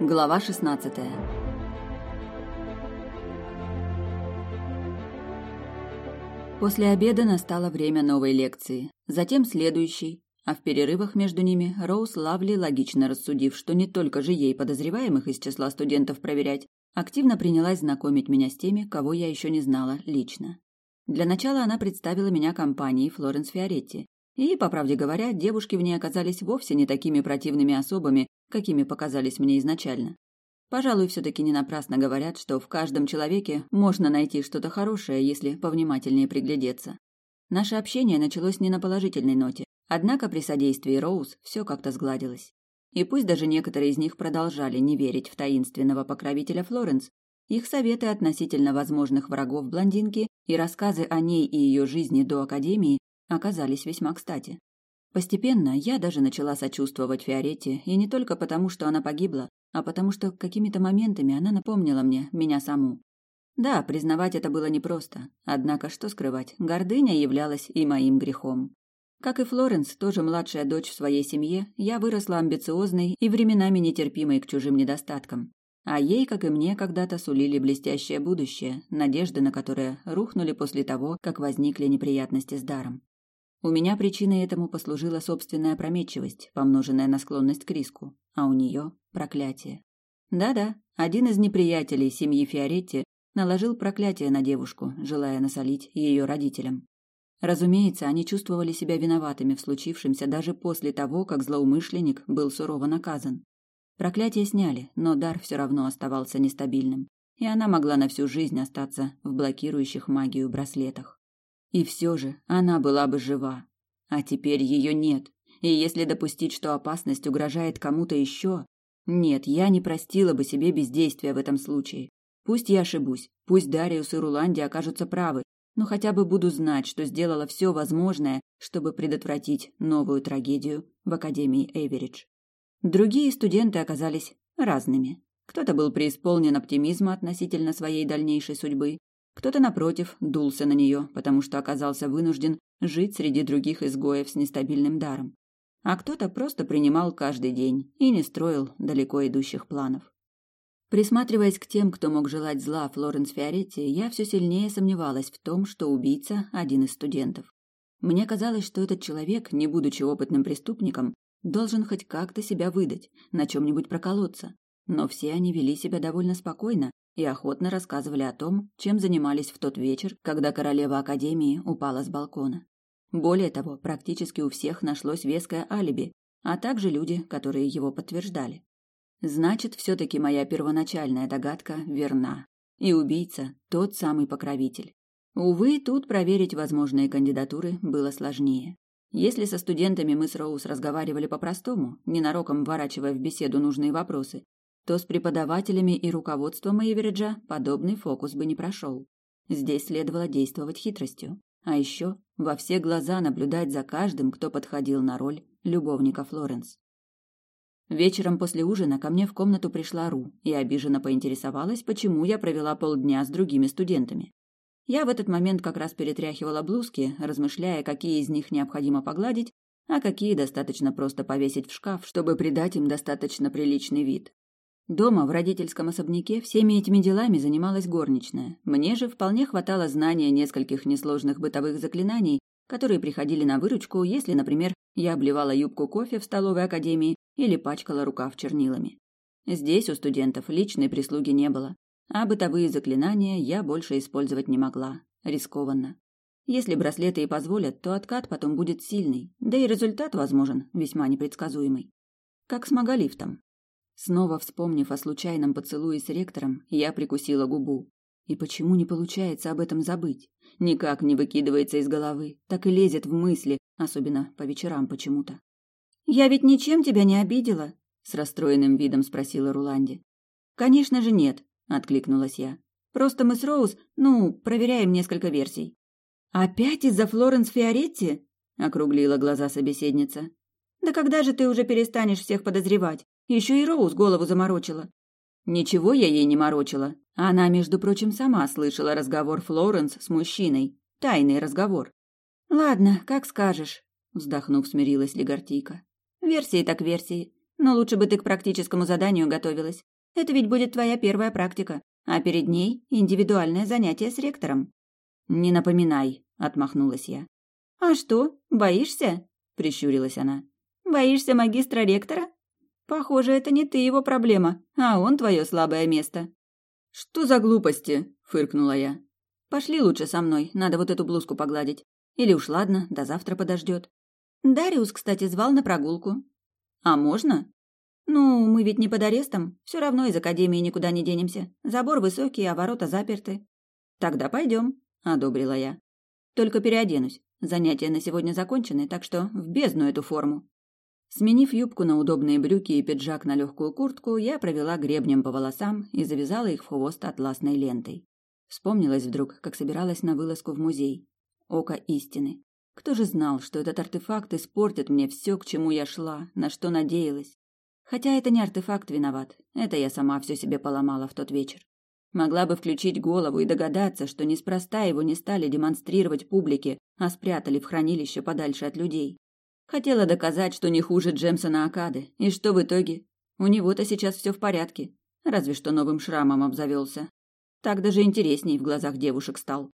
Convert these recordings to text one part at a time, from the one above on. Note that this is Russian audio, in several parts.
Глава 16. После обеда настало время новой лекции, затем следующей, а в перерывах между ними Роуз Лавли, логично рассудив, что не только же ей подозреваемых из числа студентов проверять, активно принялась знакомить меня с теми, кого я еще не знала лично. Для начала она представила меня компании Флоренс Фиоретти, и, по правде говоря, девушки в ней оказались вовсе не такими противными особами, какими показались мне изначально. Пожалуй, все-таки не напрасно говорят, что в каждом человеке можно найти что-то хорошее, если повнимательнее приглядеться. Наше общение началось не на положительной ноте, однако при содействии Роуз все как-то сгладилось. И пусть даже некоторые из них продолжали не верить в таинственного покровителя Флоренс, их советы относительно возможных врагов блондинки и рассказы о ней и ее жизни до Академии оказались весьма кстати. Постепенно я даже начала сочувствовать Фиоретте, и не только потому, что она погибла, а потому что какими-то моментами она напомнила мне меня саму. Да, признавать это было непросто, однако что скрывать, гордыня являлась и моим грехом. Как и Флоренс, тоже младшая дочь в своей семье, я выросла амбициозной и временами нетерпимой к чужим недостаткам. А ей, как и мне, когда-то сулили блестящее будущее, надежды на которое рухнули после того, как возникли неприятности с даром. У меня причиной этому послужила собственная опрометчивость, помноженная на склонность к риску, а у нее проклятие. Да-да, один из неприятелей семьи Фиоретти наложил проклятие на девушку, желая насолить ее родителям. Разумеется, они чувствовали себя виноватыми в случившемся даже после того, как злоумышленник был сурово наказан. Проклятие сняли, но дар все равно оставался нестабильным, и она могла на всю жизнь остаться в блокирующих магию браслетах. И все же она была бы жива. А теперь ее нет. И если допустить, что опасность угрожает кому-то еще... Нет, я не простила бы себе бездействия в этом случае. Пусть я ошибусь, пусть Дариус и Руланди окажутся правы, но хотя бы буду знать, что сделала все возможное, чтобы предотвратить новую трагедию в Академии Эверидж. Другие студенты оказались разными. Кто-то был преисполнен оптимизма относительно своей дальнейшей судьбы, кто-то, напротив, дулся на нее, потому что оказался вынужден жить среди других изгоев с нестабильным даром. А кто-то просто принимал каждый день и не строил далеко идущих планов. Присматриваясь к тем, кто мог желать зла Флоренс Фиоретти, я все сильнее сомневалась в том, что убийца – один из студентов. Мне казалось, что этот человек, не будучи опытным преступником, должен хоть как-то себя выдать, на чем-нибудь проколоться. Но все они вели себя довольно спокойно и охотно рассказывали о том, чем занимались в тот вечер, когда королева Академии упала с балкона. Более того, практически у всех нашлось веское алиби, а также люди, которые его подтверждали. Значит, все-таки моя первоначальная догадка верна. И убийца – тот самый покровитель. Увы, тут проверить возможные кандидатуры было сложнее. Если со студентами мы с Роуз разговаривали по-простому, ненароком вворачивая в беседу нужные вопросы, то с преподавателями и руководством Эйвериджа подобный фокус бы не прошел. Здесь следовало действовать хитростью, а еще во все глаза наблюдать за каждым, кто подходил на роль любовника Флоренс. Вечером после ужина ко мне в комнату пришла Ру и обиженно поинтересовалась, почему я провела полдня с другими студентами. Я в этот момент как раз перетряхивала блузки, размышляя, какие из них необходимо погладить, а какие достаточно просто повесить в шкаф, чтобы придать им достаточно приличный вид. Дома, в родительском особняке, всеми этими делами занималась горничная. Мне же вполне хватало знания нескольких несложных бытовых заклинаний, которые приходили на выручку, если, например, я обливала юбку кофе в столовой академии или пачкала рукав чернилами. Здесь у студентов личной прислуги не было, а бытовые заклинания я больше использовать не могла. Рискованно. Если браслеты и позволят, то откат потом будет сильный, да и результат возможен весьма непредсказуемый. Как с маголифтом. Снова вспомнив о случайном поцелуе с ректором, я прикусила губу. И почему не получается об этом забыть? Никак не выкидывается из головы, так и лезет в мысли, особенно по вечерам почему-то. «Я ведь ничем тебя не обидела?» — с расстроенным видом спросила Руланди. «Конечно же нет», — откликнулась я. «Просто мы с Роуз, ну, проверяем несколько версий». «Опять из-за Флоренс Фиоретти?» — округлила глаза собеседница. «Да когда же ты уже перестанешь всех подозревать? Еще и Роуз голову заморочила. Ничего я ей не морочила. Она, между прочим, сама слышала разговор Флоренс с мужчиной. Тайный разговор. «Ладно, как скажешь», — вздохнув, смирилась Легартийка. «Версии так версии. Но лучше бы ты к практическому заданию готовилась. Это ведь будет твоя первая практика, а перед ней индивидуальное занятие с ректором». «Не напоминай», — отмахнулась я. «А что, боишься?» — прищурилась она. «Боишься магистра ректора? Похоже, это не ты его проблема, а он твое слабое место». «Что за глупости?» — фыркнула я. «Пошли лучше со мной, надо вот эту блузку погладить. Или уж ладно, до завтра подождет. Дариус, кстати, звал на прогулку. А можно? Ну, мы ведь не под арестом. Все равно из академии никуда не денемся. Забор высокий, а ворота заперты. Тогда пойдем, одобрила я. Только переоденусь. Занятия на сегодня закончены, так что в бездну эту форму. Сменив юбку на удобные брюки и пиджак на легкую куртку, я провела гребнем по волосам и завязала их в хвост атласной лентой. Вспомнилась вдруг, как собиралась на вылазку в музей. Око истины. Кто же знал, что этот артефакт испортит мне все, к чему я шла, на что надеялась? Хотя это не артефакт виноват. Это я сама все себе поломала в тот вечер. Могла бы включить голову и догадаться, что неспроста его не стали демонстрировать публике, а спрятали в хранилище подальше от людей. Хотела доказать, что не хуже Джемсона Акады, и что в итоге? У него-то сейчас все в порядке, разве что новым шрамом обзавелся. Так даже интересней в глазах девушек стал.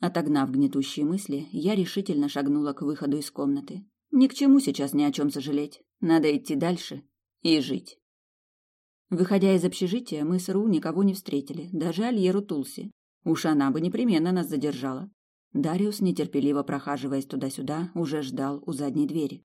Отогнав гнетущие мысли, я решительно шагнула к выходу из комнаты. Ни к чему сейчас ни о чем сожалеть. Надо идти дальше и жить. Выходя из общежития, мы с Ру никого не встретили, даже Альеру Тулси. Уж она бы непременно нас задержала. Дариус, нетерпеливо прохаживаясь туда-сюда, уже ждал у задней двери.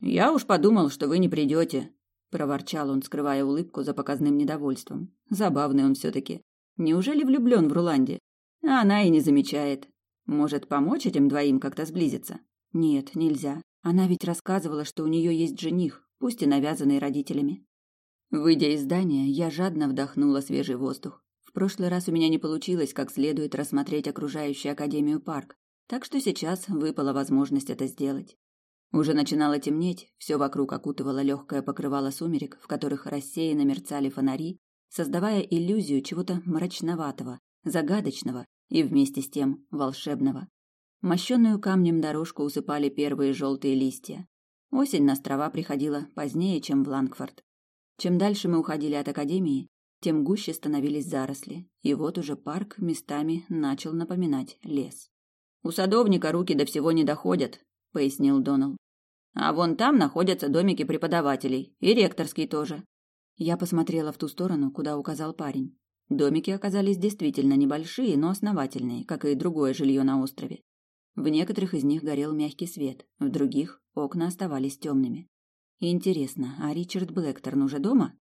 «Я уж подумал, что вы не придете», — проворчал он, скрывая улыбку за показным недовольством. Забавный он все-таки. Неужели влюблен в Руланде? А она и не замечает. Может, помочь этим двоим как-то сблизиться? Нет, нельзя. Она ведь рассказывала, что у нее есть жених, пусть и навязанный родителями. Выйдя из здания, я жадно вдохнула свежий воздух. В прошлый раз у меня не получилось как следует рассмотреть окружающий Академию парк, так что сейчас выпала возможность это сделать. Уже начинало темнеть, все вокруг окутывало легкое покрывало сумерек, в которых рассеянно мерцали фонари, создавая иллюзию чего-то мрачноватого, загадочного и вместе с тем волшебного. Мощенную камнем дорожку усыпали первые желтые листья. Осень на острова приходила позднее, чем в Лангфорд. Чем дальше мы уходили от академии, тем гуще становились заросли, и вот уже парк местами начал напоминать лес. «У садовника руки до всего не доходят», — пояснил Донал. «А вон там находятся домики преподавателей, и ректорский тоже». Я посмотрела в ту сторону, куда указал парень. Домики оказались действительно небольшие, но основательные, как и другое жилье на острове. В некоторых из них горел мягкий свет, в других окна оставались темными. Интересно, а Ричард Блэкторн уже дома?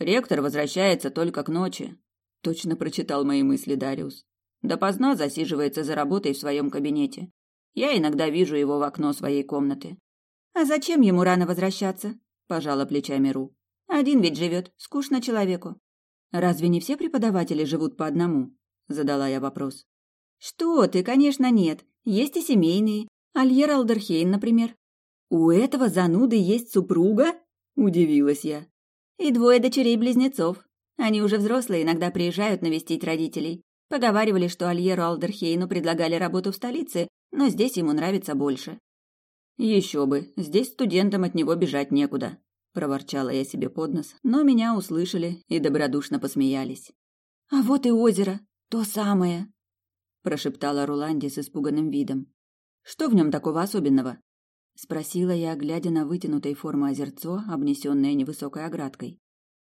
Ректор возвращается только к ночи. Точно прочитал мои мысли Дариус. Допоздна засиживается за работой в своем кабинете. Я иногда вижу его в окно своей комнаты. А зачем ему рано возвращаться? Пожала плечами Ру. Один ведь живет, скучно человеку. Разве не все преподаватели живут по одному? Задала я вопрос. Что ты, конечно, нет. Есть и семейные. Альер Алдерхейн, например. У этого зануды есть супруга? Удивилась я. И двое дочерей-близнецов. Они уже взрослые, иногда приезжают навестить родителей. Поговаривали, что Альеру Алдерхейну предлагали работу в столице, но здесь ему нравится больше. Еще бы, здесь студентам от него бежать некуда проворчала я себе под нос, но меня услышали и добродушно посмеялись. А вот и озеро, то самое, прошептала Руланди с испуганным видом. Что в нем такого особенного? Спросила я, глядя на вытянутой формы озерцо, обнесенное невысокой оградкой.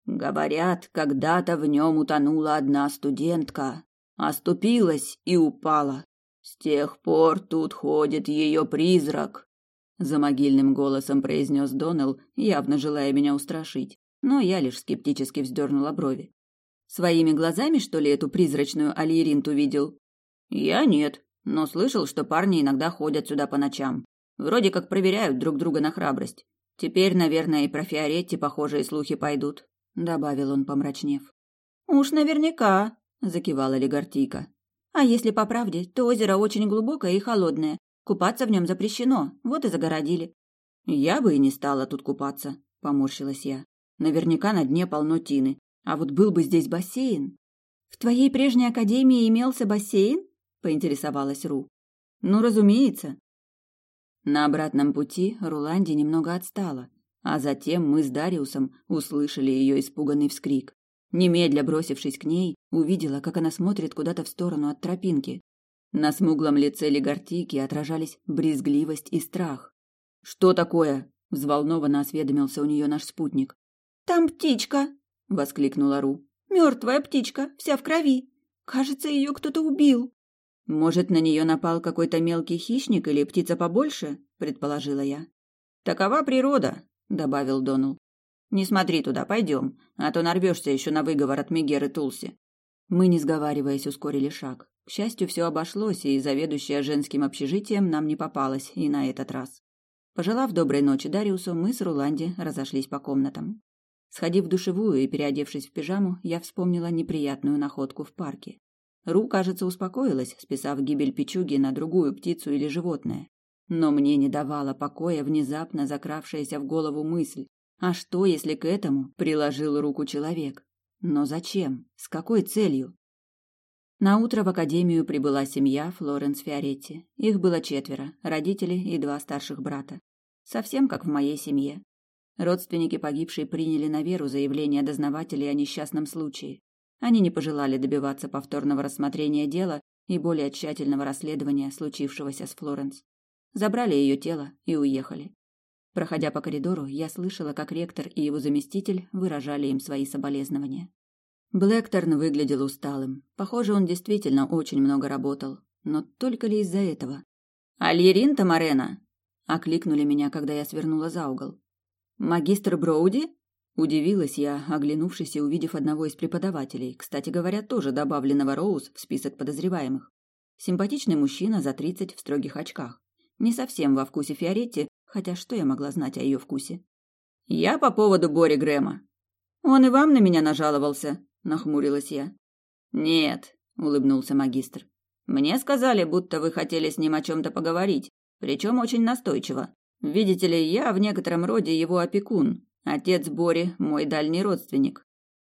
Говорят, когда-то в нем утонула одна студентка, оступилась и упала. С тех пор тут ходит ее призрак, за могильным голосом произнес Донал, явно желая меня устрашить, но я лишь скептически вздернула брови. Своими глазами, что ли, эту призрачную Алиеринту видел? Я нет, но слышал, что парни иногда ходят сюда по ночам. Вроде как проверяют друг друга на храбрость. Теперь, наверное, и про Фиоретти похожие слухи пойдут, добавил он, помрачнев. Уж наверняка, закивала Легартийка. А если по правде, то озеро очень глубокое и холодное, Купаться в нем запрещено, вот и загородили. Я бы и не стала тут купаться, поморщилась я. Наверняка на дне полно тины. А вот был бы здесь бассейн. В твоей прежней академии имелся бассейн? поинтересовалась Ру. Ну, разумеется. На обратном пути Руланди немного отстала. А затем мы с Дариусом услышали ее испуганный вскрик. Немедля бросившись к ней, увидела, как она смотрит куда-то в сторону от тропинки. На смуглом лице Легартики отражались брезгливость и страх. «Что такое?» – взволнованно осведомился у нее наш спутник. «Там птичка!» – воскликнула Ру. «Мертвая птичка, вся в крови. Кажется, ее кто-то убил». «Может, на нее напал какой-то мелкий хищник или птица побольше?» – предположила я. «Такова природа», – добавил Донал. «Не смотри туда, пойдем, а то нарвешься еще на выговор от Мегеры Тулси». Мы, не сговариваясь, ускорили шаг. К счастью, все обошлось, и заведующая женским общежитием нам не попалась и на этот раз. Пожелав доброй ночи Дариусу, мы с Руланди разошлись по комнатам. Сходив в душевую и переодевшись в пижаму, я вспомнила неприятную находку в парке. Ру, кажется, успокоилась, списав гибель печуги на другую птицу или животное. Но мне не давала покоя внезапно закравшаяся в голову мысль. А что, если к этому приложил руку человек? Но зачем? С какой целью? На утро в академию прибыла семья Флоренс Фиоретти. Их было четверо: родители и два старших брата. Совсем как в моей семье. Родственники погибшей приняли на веру заявление дознавателей о несчастном случае. Они не пожелали добиваться повторного рассмотрения дела и более тщательного расследования случившегося с Флоренс. Забрали ее тело и уехали. Проходя по коридору, я слышала, как ректор и его заместитель выражали им свои соболезнования. Блэкторн выглядел усталым. Похоже, он действительно очень много работал. Но только ли из-за этого? «Альерин Тамарена!» — окликнули меня, когда я свернула за угол. «Магистр Броуди?» Удивилась я, оглянувшись и увидев одного из преподавателей, кстати говоря, тоже добавленного Роуз в список подозреваемых. Симпатичный мужчина за тридцать в строгих очках. Не совсем во вкусе Фиоретти, хотя что я могла знать о ее вкусе? «Я по поводу Бори Грэма». «Он и вам на меня нажаловался», — нахмурилась я. «Нет», — улыбнулся магистр. «Мне сказали, будто вы хотели с ним о чем-то поговорить, причем очень настойчиво. Видите ли, я в некотором роде его опекун. Отец Бори – мой дальний родственник».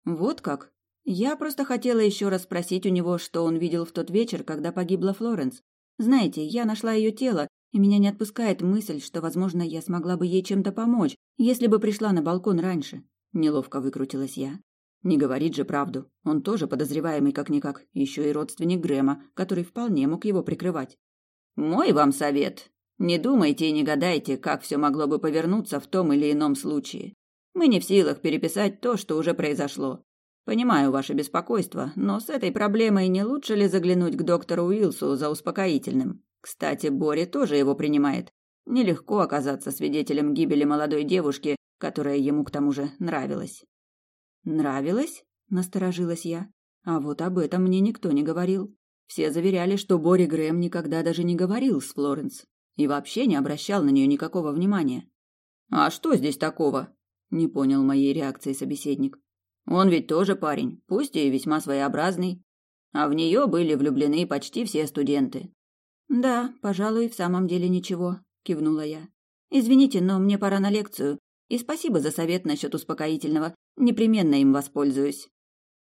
«Вот как?» Я просто хотела еще раз спросить у него, что он видел в тот вечер, когда погибла Флоренс. Знаете, я нашла ее тело, и меня не отпускает мысль, что, возможно, я смогла бы ей чем-то помочь, если бы пришла на балкон раньше. Неловко выкрутилась я. Не говорит же правду. Он тоже подозреваемый как-никак, еще и родственник Грэма, который вполне мог его прикрывать. Мой вам совет. Не думайте и не гадайте, как все могло бы повернуться в том или ином случае. Мы не в силах переписать то, что уже произошло. Понимаю ваше беспокойство, но с этой проблемой не лучше ли заглянуть к доктору Уилсу за успокоительным? Кстати, Бори тоже его принимает. Нелегко оказаться свидетелем гибели молодой девушки, которая ему к тому же нравилась. Нравилась? Насторожилась я. А вот об этом мне никто не говорил. Все заверяли, что Бори Грэм никогда даже не говорил с Флоренс и вообще не обращал на нее никакого внимания. А что здесь такого? Не понял моей реакции собеседник. Он ведь тоже парень, пусть и весьма своеобразный, а в нее были влюблены почти все студенты. Да, пожалуй, в самом деле ничего, кивнула я. Извините, но мне пора на лекцию. И спасибо за совет насчет успокоительного. Непременно им воспользуюсь.